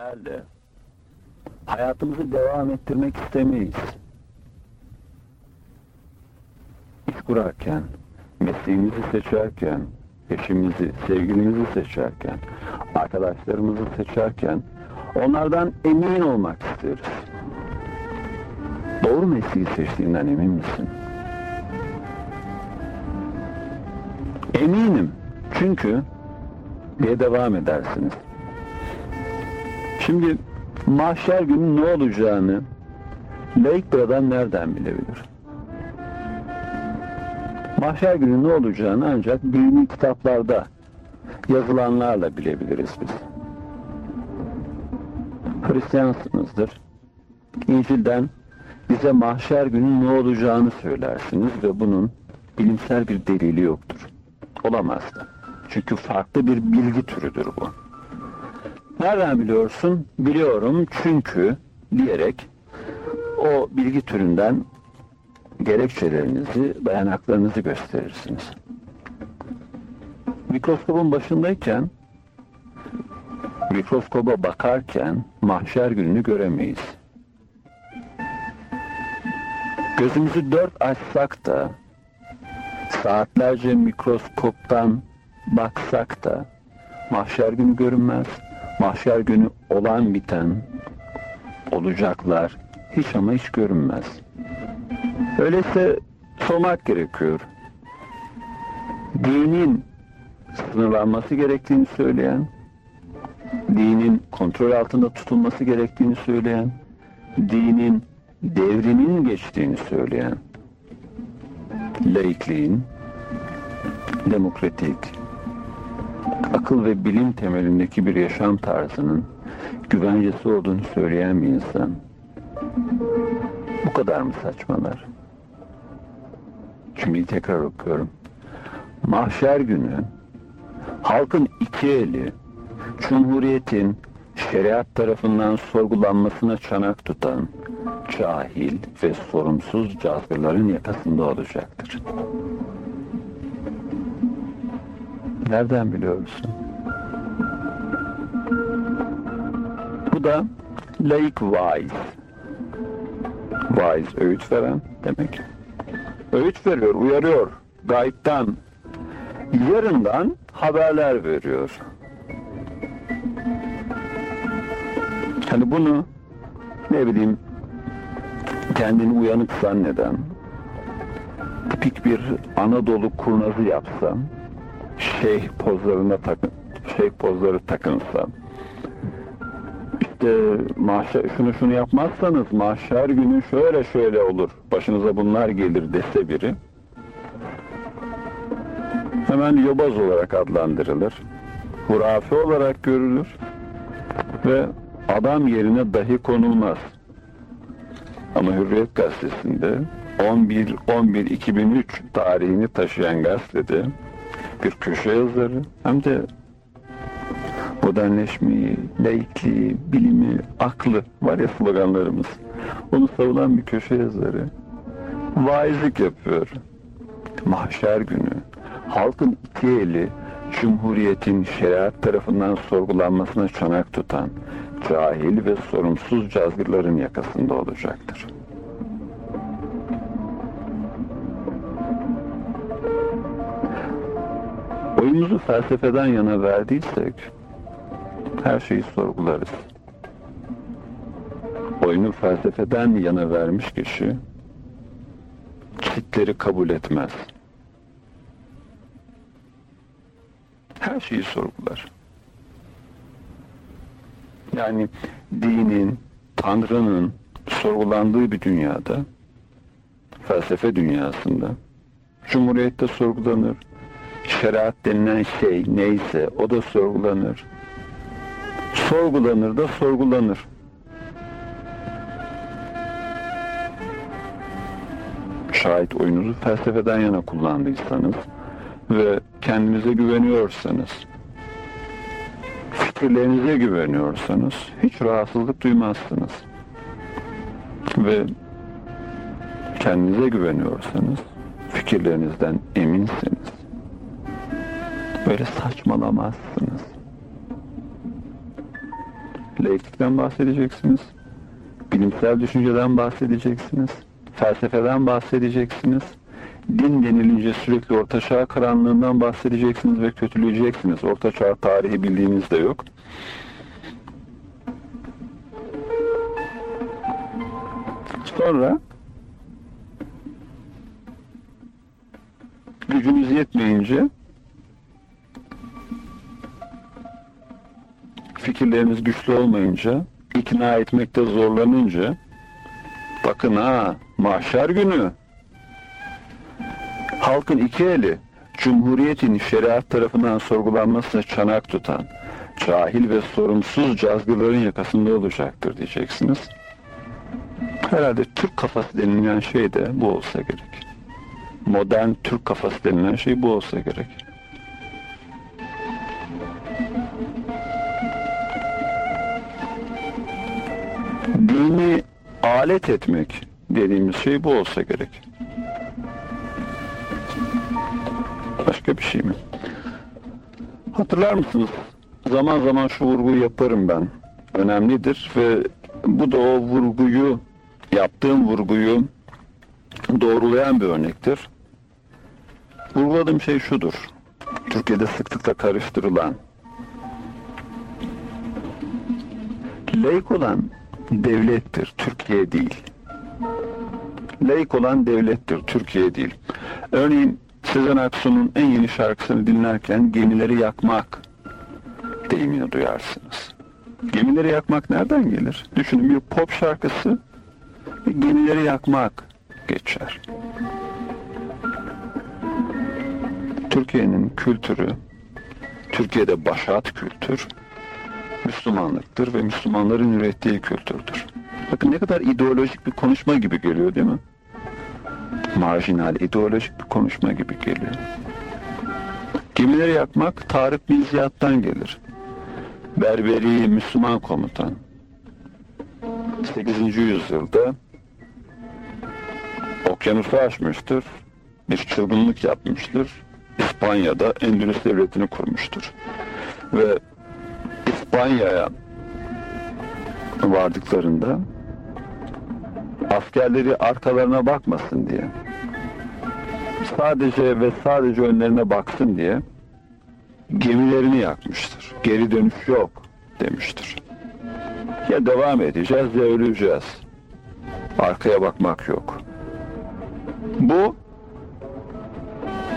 nedenlerle hayatımızı devam ettirmek istemeyiz. İş kurarken, mesleğimizi seçerken, eşimizi, sevgilimizi seçerken, arkadaşlarımızı seçerken onlardan emin olmak isteriz. Doğru mesleği seçtiğinden emin misin? Eminim. Çünkü diye devam edersiniz. Şimdi mahşer günü ne olacağını laik bir adam nereden bilebilir? Mahşer günü ne olacağını ancak dini kitaplarda yazılanlarla bilebiliriz biz. Hristiyansınızdır. İncil'den bize mahşer günü ne olacağını söylersiniz ve bunun bilimsel bir delili yoktur. Olamaz da. Çünkü farklı bir bilgi türüdür bu. Nereden biliyorsun? Biliyorum çünkü diyerek o bilgi türünden gerekçelerinizi, dayanaklarınızı gösterirsiniz. Mikroskopun başındayken mikroskoba bakarken mahşer gününü göremeyiz. Gözümüzü dört açsak da saatlerce mikroskoptan baksak da mahşer günü görünmez. Mahşer günü olan biten olacaklar hiç ama hiç görünmez. Öyleyse sormak gerekiyor. Dinin sınırlanması gerektiğini söyleyen, dinin kontrol altında tutulması gerektiğini söyleyen, dinin devrinin geçtiğini söyleyen, laikliğin, demokratik, akıl ve bilim temelindeki bir yaşam tarzının güvencesi olduğunu söyleyen bir insan bu kadar mı saçmalar? Cümleyi tekrar okuyorum. Mahşer günü halkın iki eli Cumhuriyetin şeriat tarafından sorgulanmasına çanak tutan cahil ve sorumsuz cazgırların yakasında olacaktır. Nereden biliyorsun? Bu da laik vaiz. Vaiz öğüt veren demek. Öğüt veriyor, uyarıyor. Gayipten, yarından haberler veriyor. Hani bunu ne bileyim kendini uyanık zanneden tipik bir Anadolu kurnazı yapsan şeyh pozlarına takın şeyh pozları takınsa. İşte mahşer, şunu şunu yapmazsanız mahşer günü şöyle şöyle olur. Başınıza bunlar gelir dese biri. Hemen yobaz olarak adlandırılır. Hurafe olarak görülür. Ve adam yerine dahi konulmaz. Ama Hürriyet gazetesinde 11 11 2003 tarihini taşıyan gazetede bir köşe yazarı hem de modernleşmeyi, laikliği, bilimi, aklı var ya sloganlarımız. Onu savunan bir köşe yazarı. Vaizlik yapıyor. Mahşer günü. Halkın iki eli Cumhuriyetin şeriat tarafından sorgulanmasına çanak tutan cahil ve sorumsuz cazgırların yakasında olacaktır. Oyumuzu felsefeden yana verdiysek her şeyi sorgularız. Oyunu felsefeden yana vermiş kişi kitleri kabul etmez. Her şeyi sorgular. Yani dinin, Tanrı'nın sorgulandığı bir dünyada, felsefe dünyasında, Cumhuriyette sorgulanır, şeriat denilen şey neyse o da sorgulanır. Sorgulanır da sorgulanır. Şayet oyunuzu felsefeden yana kullandıysanız ve kendinize güveniyorsanız, fikirlerinize güveniyorsanız hiç rahatsızlık duymazsınız. Ve kendinize güveniyorsanız, fikirlerinizden eminsiniz böyle saçmalamazsınız. Laiklikten bahsedeceksiniz. Bilimsel düşünceden bahsedeceksiniz. Felsefeden bahsedeceksiniz. Din denilince sürekli Orta Çağ karanlığından bahsedeceksiniz ve kötüleyeceksiniz. Orta Çağ tarihi bildiğiniz de yok. Sonra gücünüz yetmeyince fikirleriniz güçlü olmayınca ikna etmekte zorlanınca bakın ha mahşer günü halkın iki eli Cumhuriyetin şeriat tarafından sorgulanmasına çanak tutan cahil ve sorumsuz cazgırların yakasında olacaktır diyeceksiniz. Herhalde Türk kafası denilen şey de bu olsa gerek. Modern Türk kafası denilen şey bu olsa gerek. Alet etmek dediğimiz şey bu olsa gerek. Başka bir şey mi? Hatırlar mısınız? Zaman zaman şu vurguyu yaparım ben. Önemlidir ve bu da o vurguyu, yaptığım vurguyu doğrulayan bir örnektir. Vurguladığım şey şudur. Türkiye'de sıklıkla karıştırılan laik olan devlettir, Türkiye değil. Laik olan devlettir, Türkiye değil. Örneğin Sezen Aksu'nun en yeni şarkısını dinlerken gemileri yakmak deyimini duyarsınız. Gemileri yakmak nereden gelir? Düşünün bir pop şarkısı gemileri yakmak geçer. Türkiye'nin kültürü, Türkiye'de başat kültür, Müslümanlıktır ve Müslümanların ürettiği kültürdür. Bakın ne kadar ideolojik bir konuşma gibi geliyor değil mi? Marjinal, ideolojik bir konuşma gibi geliyor. Gemileri yakmak Tarık bin Ziyad'dan gelir. Berberi Müslüman komutan. 8. yüzyılda okyanusu aşmıştır. Bir çılgınlık yapmıştır. İspanya'da Endülüs devletini kurmuştur. Ve İspanya'ya vardıklarında askerleri arkalarına bakmasın diye sadece ve sadece önlerine baksın diye gemilerini yakmıştır. Geri dönüş yok demiştir. Ya devam edeceğiz ya öleceğiz. Arkaya bakmak yok. Bu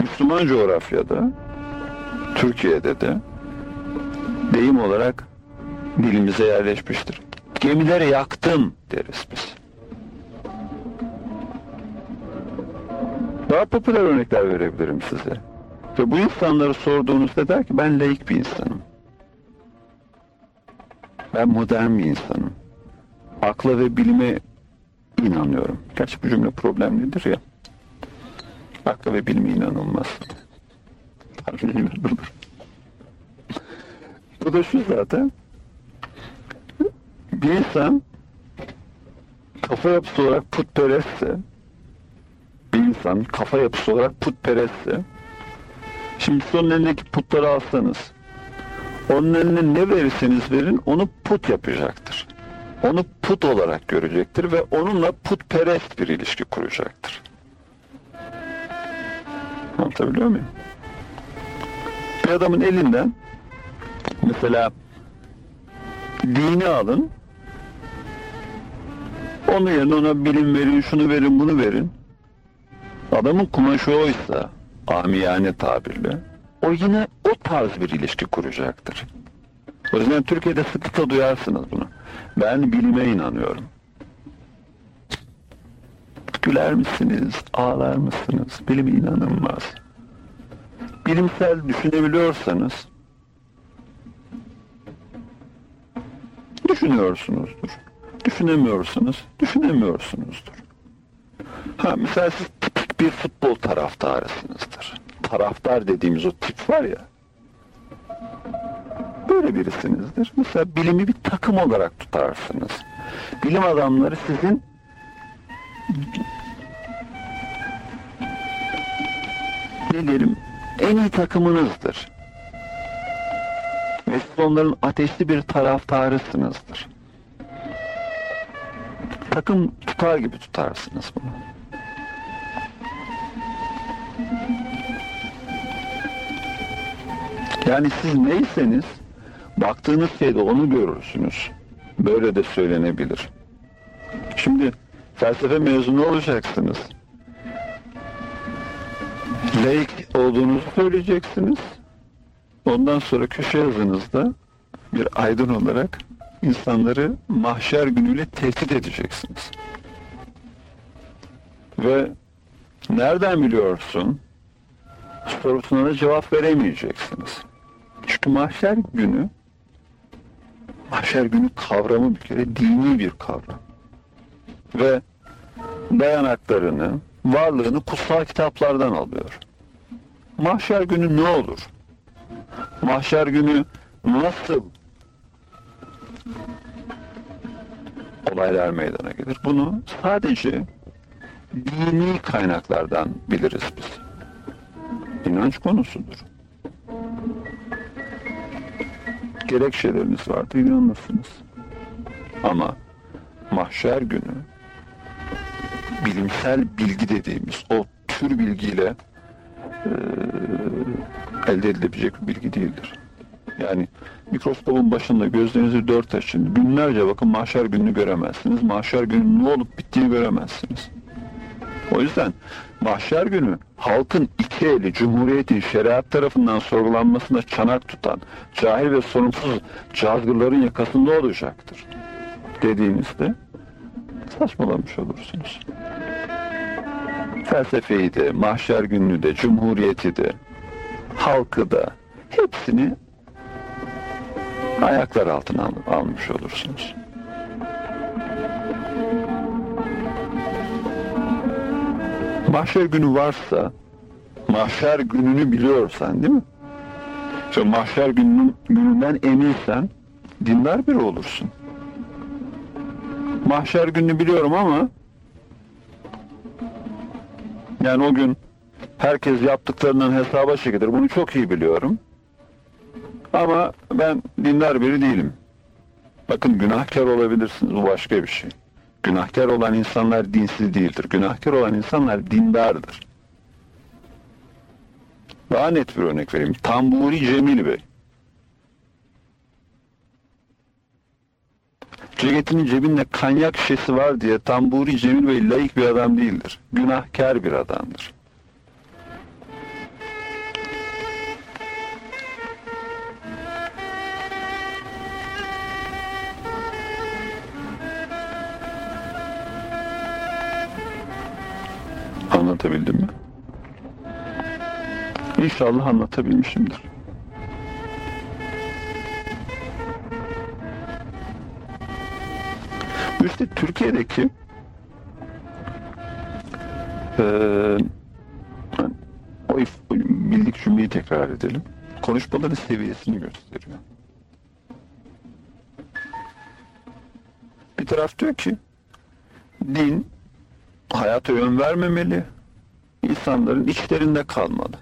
Müslüman coğrafyada Türkiye'de de deyim olarak dilimize yerleşmiştir. Gemileri yaktın deriz biz. Daha popüler örnekler verebilirim size. Ve bu insanları sorduğunuzda der ki ben laik bir insanım. Ben modern bir insanım. Akla ve bilime inanıyorum. Gerçi bu cümle problemlidir ya. Akla ve bilime inanılmaz. Tanrı'ya inanılır. Bu da şu zaten. Bir insan kafa yapısı olarak putperestse bir insan kafa yapısı olarak putperestse şimdi onun elindeki putları alsanız onun eline ne verirseniz verin onu put yapacaktır. Onu put olarak görecektir ve onunla putperest bir ilişki kuracaktır. Anlatabiliyor muyum? Bir adamın elinden mesela dini alın onun yerine ona bilim verin, şunu verin, bunu verin. Adamın kumaşı oysa, amiyane tabirle, o yine o tarz bir ilişki kuracaktır. O yüzden Türkiye'de sıklıkla duyarsınız bunu. Ben bilime inanıyorum. Güler misiniz, ağlar mısınız? Bilim inanılmaz. Bilimsel düşünebiliyorsanız düşünüyorsunuzdur. Düşünemiyorsanız düşünemiyorsunuzdur. Ha mesela siz tipik bir futbol taraftarısınızdır. Taraftar dediğimiz o tip var ya. Böyle birisinizdir. Mesela bilimi bir takım olarak tutarsınız. Bilim adamları sizin ne diyelim en iyi takımınızdır. Ve siz onların ateşli bir taraftarısınızdır. Takım tutar gibi tutarsınız bunu. Yani siz neyseniz baktığınız şeyde onu görürsünüz. Böyle de söylenebilir. Şimdi felsefe mezunu olacaksınız. Laik olduğunuzu söyleyeceksiniz. Ondan sonra köşe yazınızda bir aydın olarak insanları mahşer günüyle tehdit edeceksiniz. Ve nereden biliyorsun? Sorusuna da cevap veremeyeceksiniz. Çünkü mahşer günü mahşer günü kavramı bir kere dini bir kavram. Ve dayanaklarını, varlığını kutsal kitaplardan alıyor. Mahşer günü ne olur? Mahşer günü nasıl olaylar meydana gelir? Bunu sadece dini kaynaklardan biliriz biz. İnanç konusudur. Gerekçeleriniz vardır, inanırsınız. Ama mahşer günü bilimsel bilgi dediğimiz o tür bilgiyle elde edilebilecek bir bilgi değildir. Yani mikroskopun başında gözlerinizi dört açın. Günlerce bakın mahşer gününü göremezsiniz. Mahşer günü ne olup bittiğini göremezsiniz. O yüzden mahşer günü halkın iki eli Cumhuriyet'in şeriat tarafından sorgulanmasına çanak tutan cahil ve sorumsuz cazgırların yakasında olacaktır. Dediğinizde saçmalamış olursunuz. Felsefeyi de, mahşer gününü de, cumhuriyeti de, halkı da hepsini ayaklar altına al almış olursunuz. Mahşer günü varsa, mahşer gününü biliyorsan değil mi? İşte mahşer gününün, gününden eminsen dindar biri olursun. Mahşer gününü biliyorum ama yani o gün herkes yaptıklarının hesaba çekilir. Bunu çok iyi biliyorum. Ama ben dindar biri değilim. Bakın günahkar olabilirsiniz. Bu başka bir şey. Günahkar olan insanlar dinsiz değildir. Günahkar olan insanlar dindardır. Daha net bir örnek vereyim. Tamburi Cemil Bey. Ceketinin cebinde kanyak şişesi var diye Tamburi Cemil Bey layık bir adam değildir. Günahkar bir adamdır. Anlatabildim mi? İnşallah anlatabilmişimdir. İşte Türkiye'deki e, o bildik cümleyi tekrar edelim. Konuşmaların seviyesini gösteriyor. Bir taraf diyor ki din hayata yön vermemeli, insanların içlerinde kalmalı.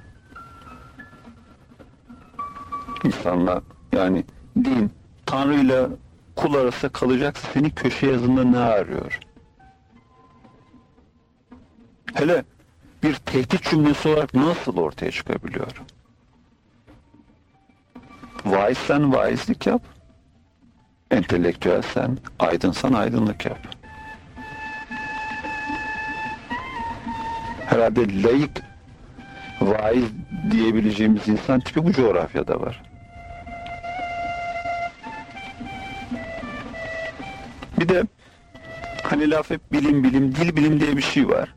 İnsanlar yani din Tanrı ile kul arası kalacaksa seni köşe yazında ne arıyor? Hele bir tehdit cümlesi olarak nasıl ortaya çıkabiliyor? Vaizsen vaizlik yap. Entelektüelsen, aydınsan aydınlık yap. Herhalde layık vaiz diyebileceğimiz insan tipi bu coğrafyada var. Bir de hani laf hep bilim bilim, dil bilim diye bir şey var.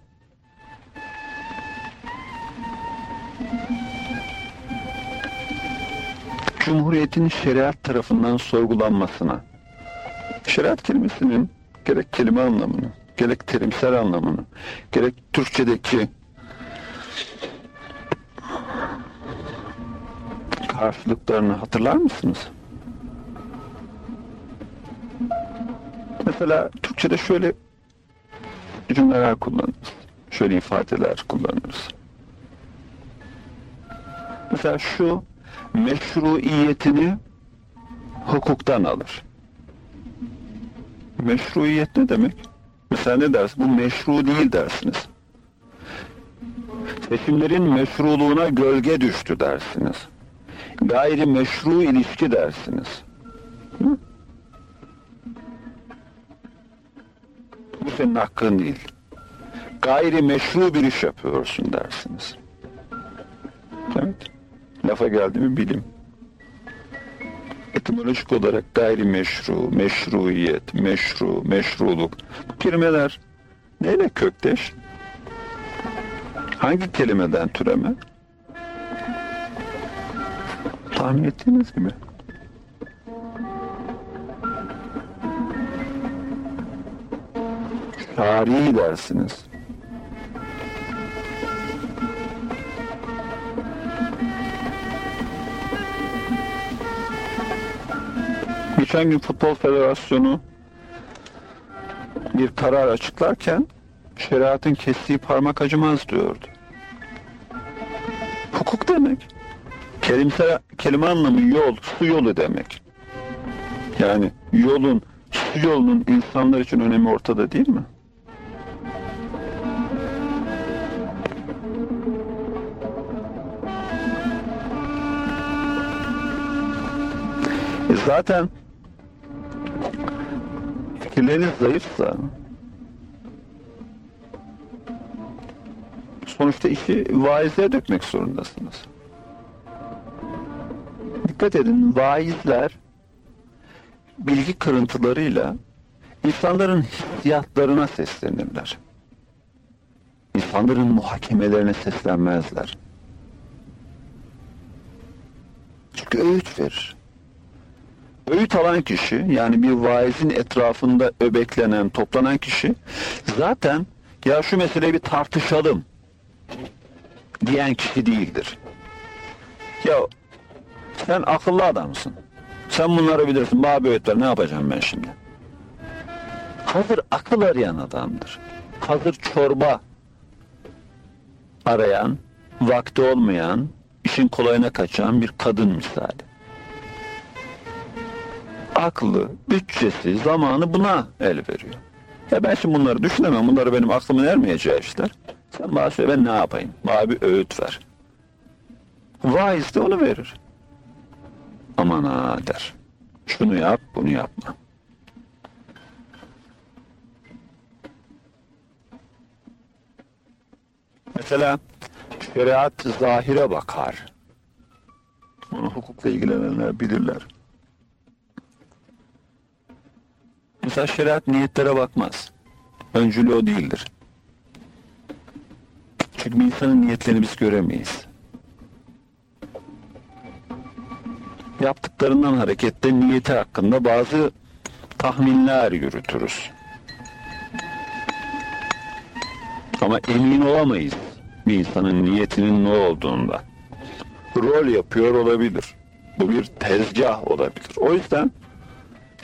Cumhuriyetin şeriat tarafından sorgulanmasına, şeriat kelimesinin gerek kelime anlamını, gerek terimsel anlamını, gerek Türkçedeki karşılıklarını hatırlar mısınız? Mesela Türkçe'de şöyle cümleler kullanırız. Şöyle ifadeler kullanırız. Mesela şu meşruiyetini hukuktan alır. Meşruiyet ne demek? Mesela ne dersin? Bu meşru değil dersiniz. Seçimlerin meşruluğuna gölge düştü dersiniz. Gayri meşru ilişki dersiniz. Hı? Bu senin hakkın değil. Gayri meşru bir iş yapıyorsun dersiniz. Evet. Lafa geldi mi bilim. Etimolojik olarak gayri meşru, meşruiyet, meşru, meşruluk. Bu kelimeler neyle kökteş? Hangi kelimeden türeme? Tahmin ettiğiniz gibi. Şari dersiniz. Geçen gün Futbol Federasyonu bir karar açıklarken şeriatın kestiği parmak acımaz diyordu. Hukuk demek. Kelimse, kelime anlamı yol, su yolu demek. Yani yolun, su yolunun insanlar için önemi ortada değil mi? Zaten fikirleriniz zayıfsa sonuçta işi vaizlere dökmek zorundasınız. Dikkat edin vaizler bilgi kırıntılarıyla insanların hissiyatlarına seslenirler. İnsanların muhakemelerine seslenmezler. Çünkü öğüt verir. Öğüt alan kişi yani bir vaizin etrafında öbeklenen, toplanan kişi zaten ya şu meseleyi bir tartışalım diyen kişi değildir. Ya sen akıllı adamsın. Sen bunları bilirsin. Bana bir öğüt. Ne yapacağım ben şimdi? Hazır akıl arayan adamdır. Hazır çorba arayan, vakti olmayan, işin kolayına kaçan bir kadın misali aklı, bütçesi, zamanı buna el veriyor. Ya ben şimdi bunları düşünemem. Bunları benim aklımın ermeyeceği işler. Sen bana söyle ben ne yapayım? Bana bir öğüt ver. Vaiz de onu verir. Aman ha der. Şunu yap, bunu yapma. Mesela şeriat zahire bakar. Bunu hukukla ilgilenenler bilirler. Mesela şeriat niyetlere bakmaz. Öncülü o değildir. Çünkü bir insanın niyetlerini biz göremeyiz. Yaptıklarından hareketle niyeti hakkında bazı tahminler yürütürüz. Ama emin olamayız bir insanın niyetinin ne olduğunda. Rol yapıyor olabilir. Bu bir tezgah olabilir. O yüzden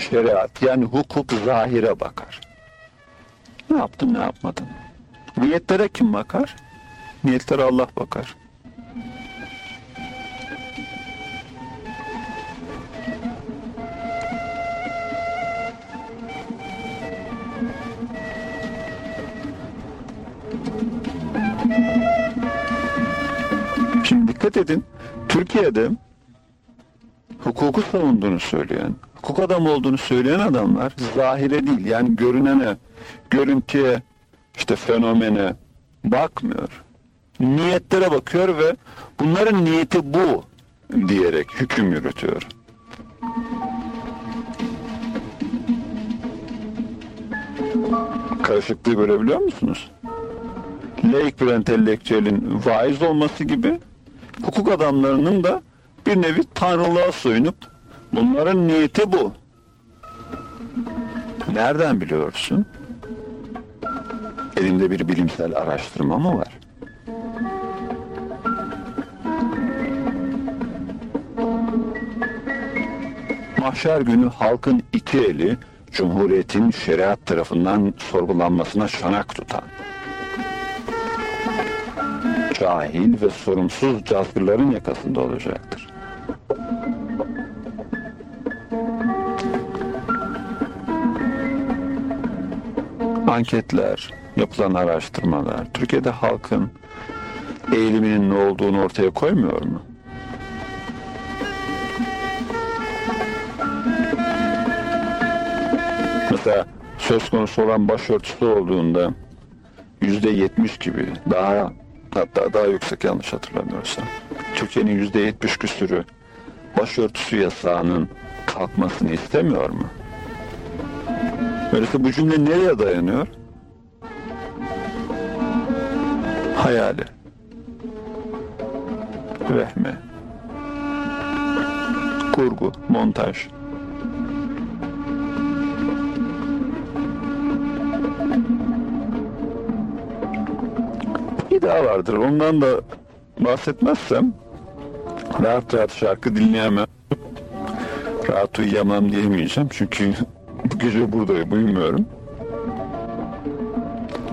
şeriat yani hukuk zahire bakar. Ne yaptın ne yapmadın? Niyetlere kim bakar? Niyetlere Allah bakar. Şimdi dikkat edin. Türkiye'de hukuku savunduğunu söyleyen, hukuk adamı olduğunu söyleyen adamlar zahire değil yani görünene, görüntüye, işte fenomene bakmıyor. Niyetlere bakıyor ve bunların niyeti bu diyerek hüküm yürütüyor. Karışıklığı görebiliyor musunuz? Laik bir entelektüelin vaiz olması gibi hukuk adamlarının da bir nevi tanrılığa soyunup bunların niyeti bu. Nereden biliyorsun? Elimde bir bilimsel araştırma mı var? Mahşer günü halkın iki eli Cumhuriyet'in şeriat tarafından sorgulanmasına şanak tutan cahil ve sorumsuz cazgırların yakasında olacaktır. Anketler, yapılan araştırmalar Türkiye'de halkın eğiliminin ne olduğunu ortaya koymuyor mu? Mesela söz konusu olan başörtüsü olduğunda yüzde yetmiş gibi daha hatta daha yüksek yanlış hatırlamıyorsam Türkiye'nin yüzde yetmiş küsürü başörtüsü yasağının kalkmasını istemiyor mu? Öyleyse bu cümle nereye dayanıyor? Hayali. Vehme. Kurgu, montaj. Bir daha vardır. Ondan da bahsetmezsem rahat rahat şarkı dinleyemem. Rahat uyuyamam diyemeyeceğim. Çünkü gece buradayım, uyumuyorum.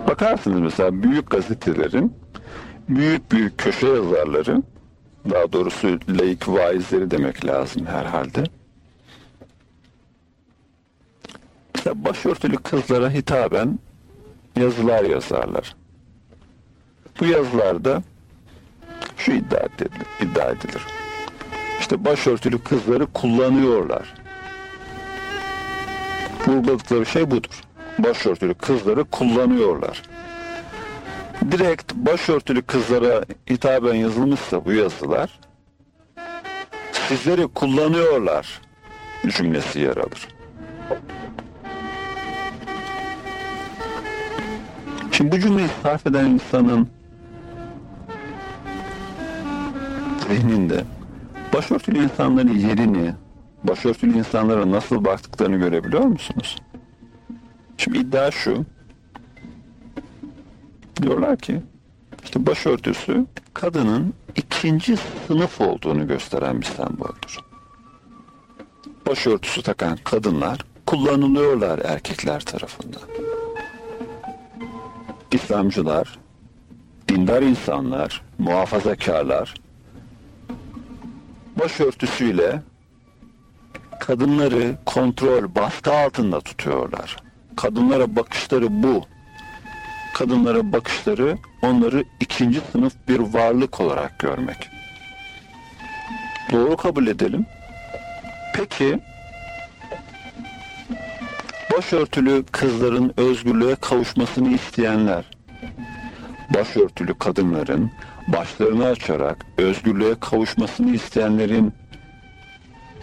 Bakarsınız mesela büyük gazetelerin büyük büyük köşe yazarları daha doğrusu laik vaizleri demek lazım herhalde. Mesela başörtülü kızlara hitaben yazılar yazarlar. Bu yazılarda şu iddia edilir, edilir. İşte başörtülü kızları kullanıyorlar. Vurguladıkları şey budur. Başörtülü kızları kullanıyorlar. Direkt başörtülü kızlara hitaben yazılmışsa bu yazılar sizleri kullanıyorlar cümlesi yer alır. Şimdi bu cümleyi sarf eden insanın zihninde başörtülü insanların yerini, başörtülü insanlara nasıl baktıklarını görebiliyor musunuz? Şimdi iddia şu. Diyorlar ki işte başörtüsü kadının ikinci sınıf olduğunu gösteren bir semboldür. Başörtüsü takan kadınlar kullanılıyorlar erkekler tarafından. İslamcılar, dindar insanlar, muhafazakarlar başörtüsüyle kadınları kontrol, baskı altında tutuyorlar. Kadınlara bakışları bu. Kadınlara bakışları onları ikinci sınıf bir varlık olarak görmek. Doğru kabul edelim. Peki başörtülü kızların özgürlüğe kavuşmasını isteyenler, başörtülü kadınların başlarını açarak özgürlüğe kavuşmasını isteyenlerin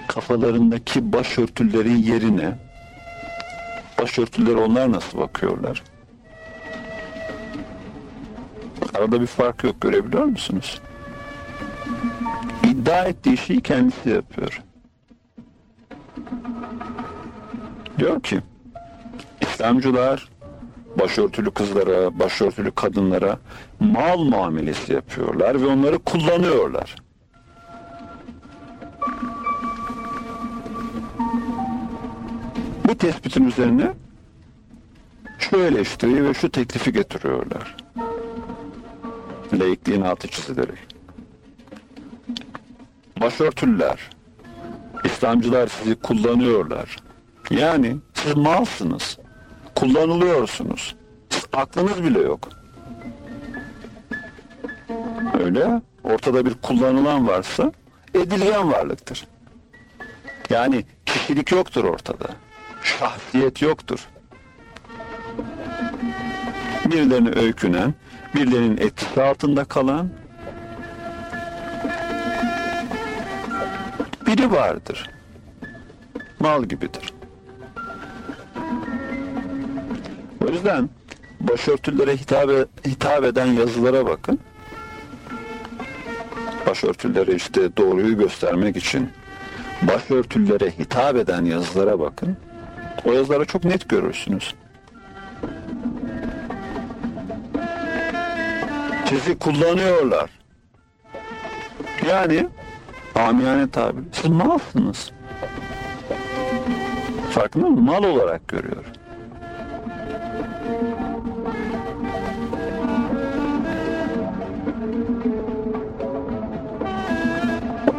kafalarındaki başörtülerin yerine başörtüler onlar nasıl bakıyorlar? Arada bir fark yok görebiliyor musunuz? İddia ettiği şeyi kendisi yapıyor. Diyor ki İslamcılar başörtülü kızlara, başörtülü kadınlara mal muamelesi yapıyorlar ve onları kullanıyorlar. Bu tespitin üzerine şu eleştiriyi ve şu teklifi getiriyorlar. Laikliğin altı çizilerek. Başörtüller, İslamcılar sizi kullanıyorlar. Yani siz malsınız. Kullanılıyorsunuz. Aklınız bile yok. Öyle. Ortada bir kullanılan varsa edilgen varlıktır. Yani kişilik yoktur ortada. Şahsiyet yoktur. Birilerine öykünen, birilerinin etkisi altında kalan biri vardır. Mal gibidir. O yüzden başörtülere hitap, hitap eden yazılara bakın. Başörtülere işte doğruyu göstermek için başörtülere hitap eden yazılara bakın. O yazıları çok net görürsünüz. Sizi kullanıyorlar. Yani amiyane tabir. Siz malsınız. Farkında mı? Mal olarak görüyor.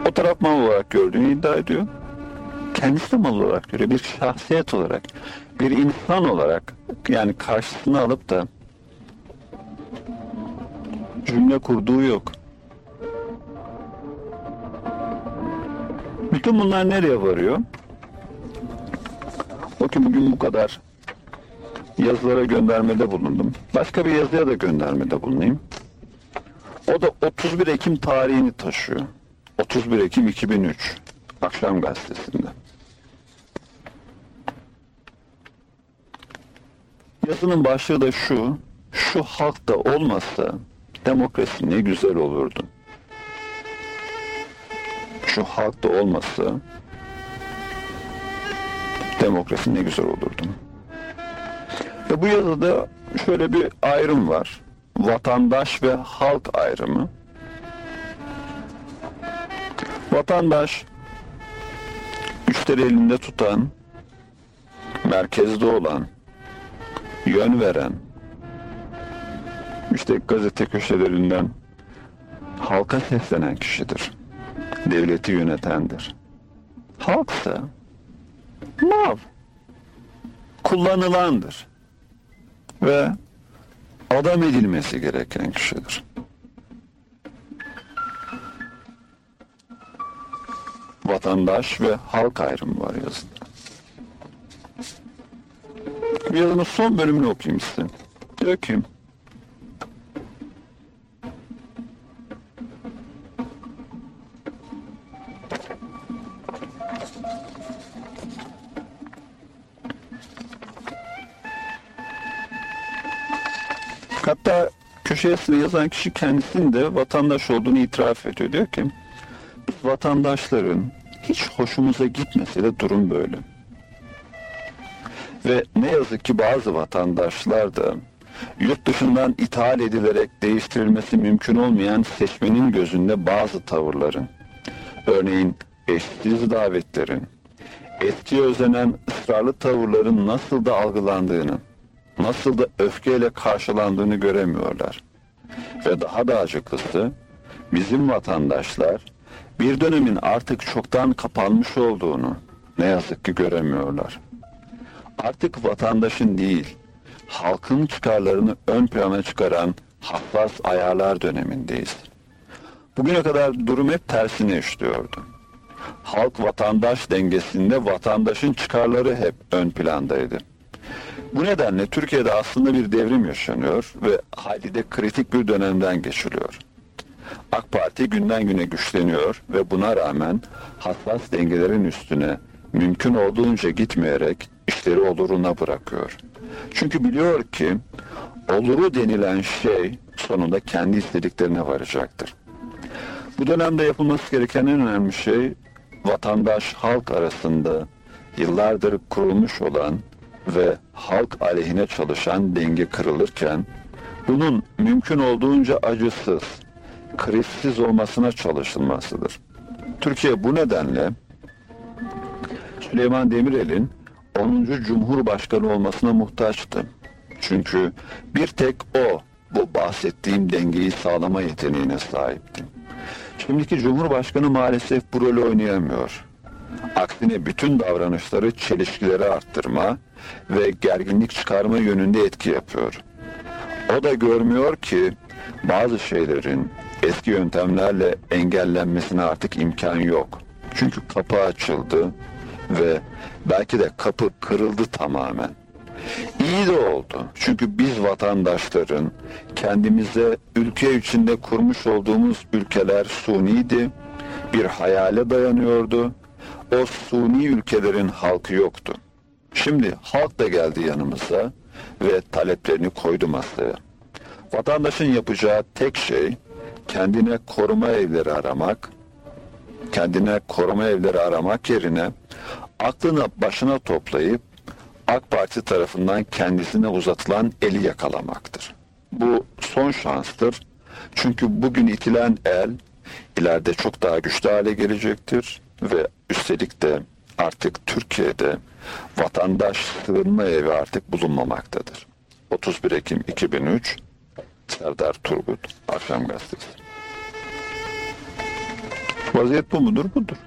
O taraf mal olarak gördüğünü iddia ediyor. Kendisi mal olarak görüyor. Bir şahsiyet olarak, bir insan olarak yani karşısına alıp da cümle kurduğu yok. Bütün bunlar nereye varıyor? O ki bugün bu kadar yazılara göndermede bulundum. Başka bir yazıya da göndermede bulunayım. O da 31 Ekim tarihini taşıyor. 31 Ekim 2003 Akşam Gazetesi'nde. Yazının başlığı da şu, şu halk da olmasa demokrasi ne güzel olurdu. Şu halk da olmasa demokrasi ne güzel olurdu. Ve bu yazıda şöyle bir ayrım var. Vatandaş ve halk ayrımı. Vatandaş güçleri elinde tutan, merkezde olan, yön veren, işte gazete köşelerinden halka seslenen kişidir. Devleti yönetendir. Halksa mal kullanılandır ve adam edilmesi gereken kişidir. Vatandaş ve halk ayrımı var yazıda. Bir yazının son bölümünü okuyayım size. Diyor ki, Hatta köşe yazısını yazan kişi kendisinin de vatandaş olduğunu itiraf ediyor. Diyor ki vatandaşların hiç hoşumuza gitmese de durum böyle. Ve ne yazık ki bazı vatandaşlar da yurt dışından ithal edilerek değiştirilmesi mümkün olmayan seçmenin gözünde bazı tavırların, örneğin eşsiz davetlerin, eskiye özenen ısrarlı tavırların nasıl da algılandığını, nasıl da öfkeyle karşılandığını göremiyorlar. Ve daha da acıklısı bizim vatandaşlar bir dönemin artık çoktan kapanmış olduğunu ne yazık ki göremiyorlar. Artık vatandaşın değil, halkın çıkarlarını ön plana çıkaran hassas ayarlar dönemindeyiz. Bugüne kadar durum hep tersine işliyordu. Halk vatandaş dengesinde vatandaşın çıkarları hep ön plandaydı. Bu nedenle Türkiye'de aslında bir devrim yaşanıyor ve haliyle kritik bir dönemden geçiliyor. AK Parti günden güne güçleniyor ve buna rağmen hassas dengelerin üstüne mümkün olduğunca gitmeyerek işleri oluruna bırakıyor. Çünkü biliyor ki oluru denilen şey sonunda kendi istediklerine varacaktır. Bu dönemde yapılması gereken en önemli şey vatandaş halk arasında yıllardır kurulmuş olan ve halk aleyhine çalışan denge kırılırken bunun mümkün olduğunca acısız, krizsiz olmasına çalışılmasıdır. Türkiye bu nedenle Süleyman Demirel'in 10. Cumhurbaşkanı olmasına muhtaçtı. Çünkü bir tek o bu bahsettiğim dengeyi sağlama yeteneğine sahipti. Şimdiki Cumhurbaşkanı maalesef bu rolü oynayamıyor. Aksine bütün davranışları çelişkileri arttırma ve gerginlik çıkarma yönünde etki yapıyor. O da görmüyor ki bazı şeylerin eski yöntemlerle engellenmesine artık imkan yok. Çünkü kapı açıldı ve belki de kapı kırıldı tamamen. İyi de oldu. Çünkü biz vatandaşların kendimize ülke içinde kurmuş olduğumuz ülkeler suniydi. Bir hayale dayanıyordu. O suni ülkelerin halkı yoktu. Şimdi halk da geldi yanımıza ve taleplerini koydu masaya. Vatandaşın yapacağı tek şey kendine koruma evleri aramak, kendine koruma evleri aramak yerine aklını başına toplayıp AK Parti tarafından kendisine uzatılan eli yakalamaktır. Bu son şanstır. Çünkü bugün itilen el ileride çok daha güçlü hale gelecektir ve üstelik de artık Türkiye'de vatandaş sığınma evi artık bulunmamaktadır. 31 Ekim 2003 Serdar Turgut Akşam Gazetesi. Vaziyet bu mudur? Budur.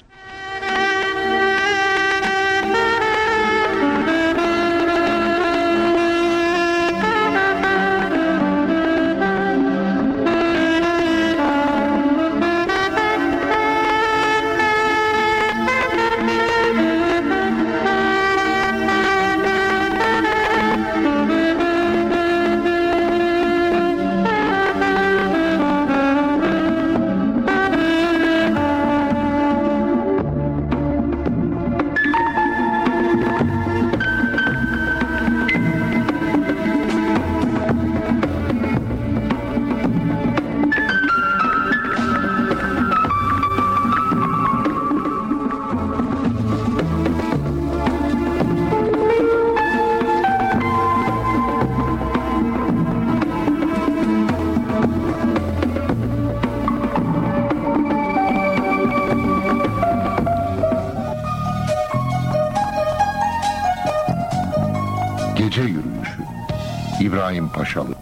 Marshall.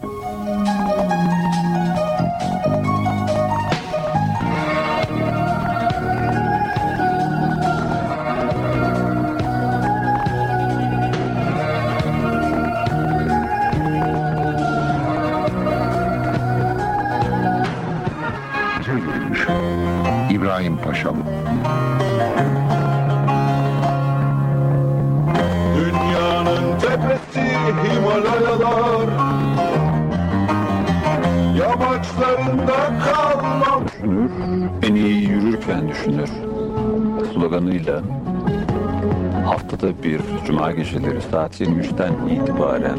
haftada bir cuma geceleri saat 23'ten itibaren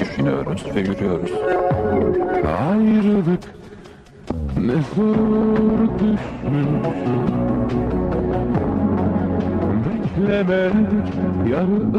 düşünüyoruz ve yürüyoruz. Ayrılık ne zor düşmüşüm Beklemedik yarı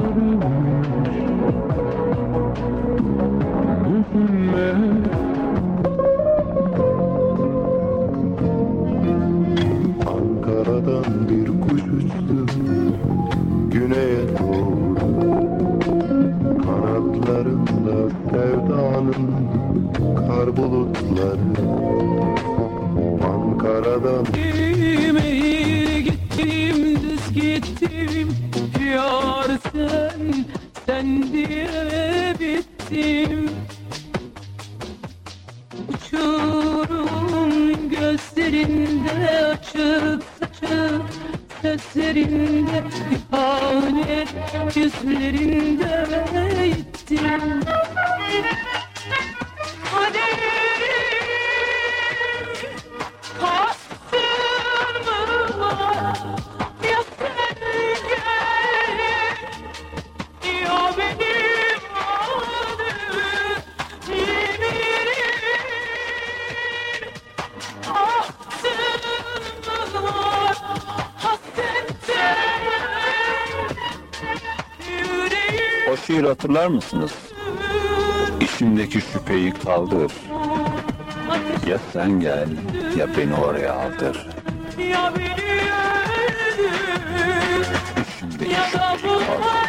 bakar mısınız? İçimdeki şüpheyi kaldır. Ya sen gel ya beni oraya aldır. Ya beni öldür ya da bulma.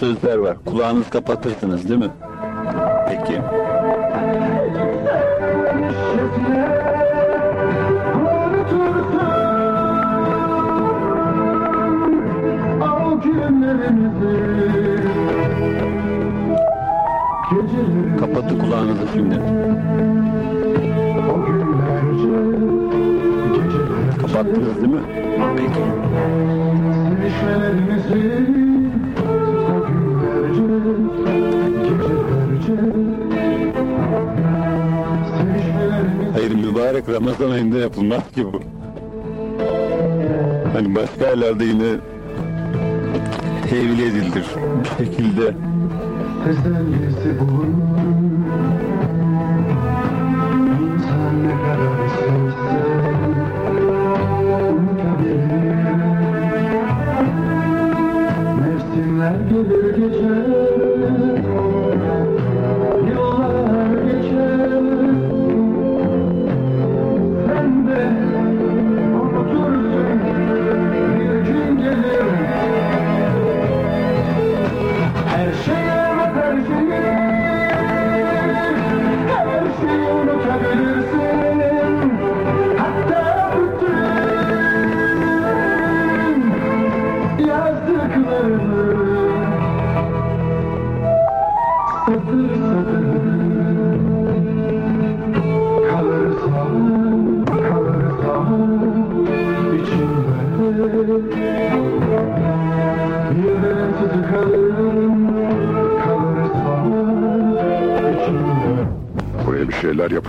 Sözler var. Kulağınızı kapatırsınız değil mi? Peki. Kapatın kulağınızı şimdi. Kapattınız değil mi? Peki. Yapılmaz ki bu. Hani başka yerlerde yine tevil edilir bir şekilde. Tezellisi bulur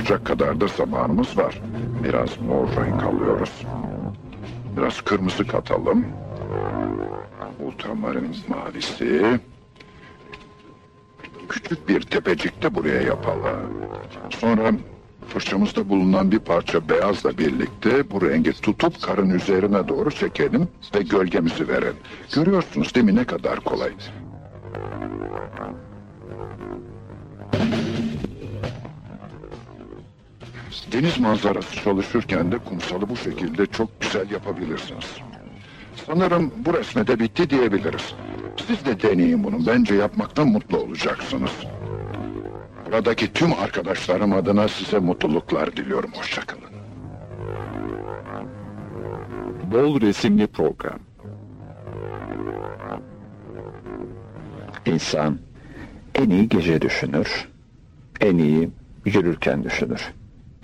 yapacak kadar da zamanımız var. Biraz mor renk alıyoruz. Biraz kırmızı katalım. Ultramarin mavisi. Küçük bir tepecik de buraya yapalım. Sonra fırçamızda bulunan bir parça beyazla birlikte bu rengi tutup karın üzerine doğru çekelim ve gölgemizi verelim. Görüyorsunuz değil mi ne kadar kolay. Deniz manzarası çalışırken de kumsalı bu şekilde çok güzel yapabilirsiniz. Sanırım bu resme de bitti diyebiliriz. Siz de deneyin bunu. Bence yapmaktan mutlu olacaksınız. Buradaki tüm arkadaşlarım adına size mutluluklar diliyorum. Hoşçakalın. Bol resimli program. İnsan en iyi gece düşünür, en iyi yürürken düşünür.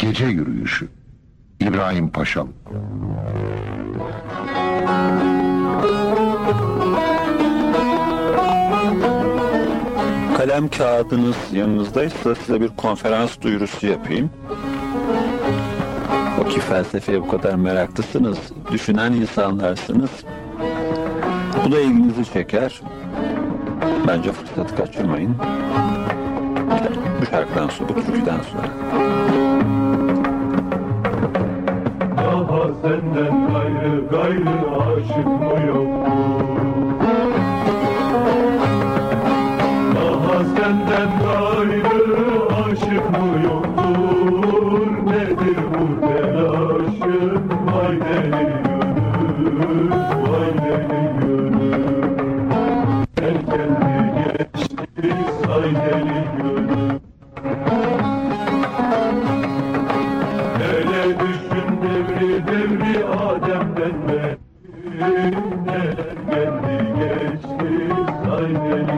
Gece yürüyüşü. İbrahim Paşalı. Kalem kağıdınız yanınızdaysa size bir konferans duyurusu yapayım. O ki felsefeye bu kadar meraklısınız, düşünen insanlarsınız. Bu da ilginizi çeker. Bence fırsatı kaçırmayın. Bu şarkıdan sonra, bu türküden sonra. Senden gayrı gayrı aşık mı yok geldi geçti say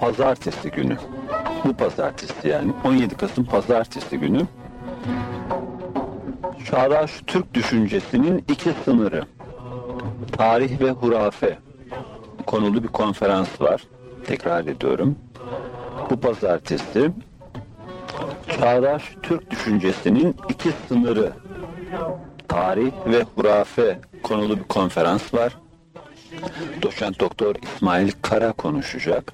Pazartesi günü. Bu pazartesi yani 17 Kasım Pazartesi günü Çağdaş Türk düşüncesinin iki sınırı tarih ve hurafe konulu bir konferans var. Tekrar ediyorum. Bu pazartesi Çağdaş Türk düşüncesinin iki sınırı tarih ve hurafe konulu bir konferans var. Doçent Doktor İsmail Kara konuşacak.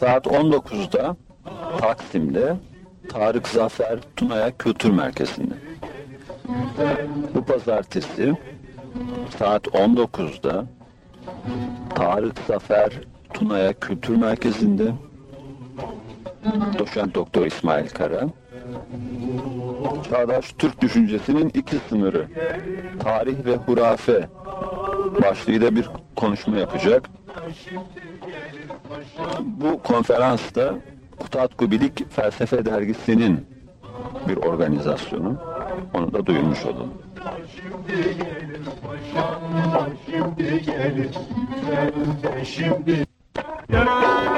Saat 19'da Taksim'de Tarık Zafer Tunaya Kültür Merkezi'nde. Bu pazartesi saat 19'da Tarık Zafer Tunaya Kültür Merkezi'nde Doçent Doktor İsmail Kara Çağdaş Türk düşüncesinin iki sınırı tarih ve hurafe başlığıyla bir konuşma yapacak. Bu konferansta Kutat Kubilik Felsefe Dergisi'nin bir organizasyonu. Onu da duyurmuş olalım. Şimdi sen de şimdi Çevirin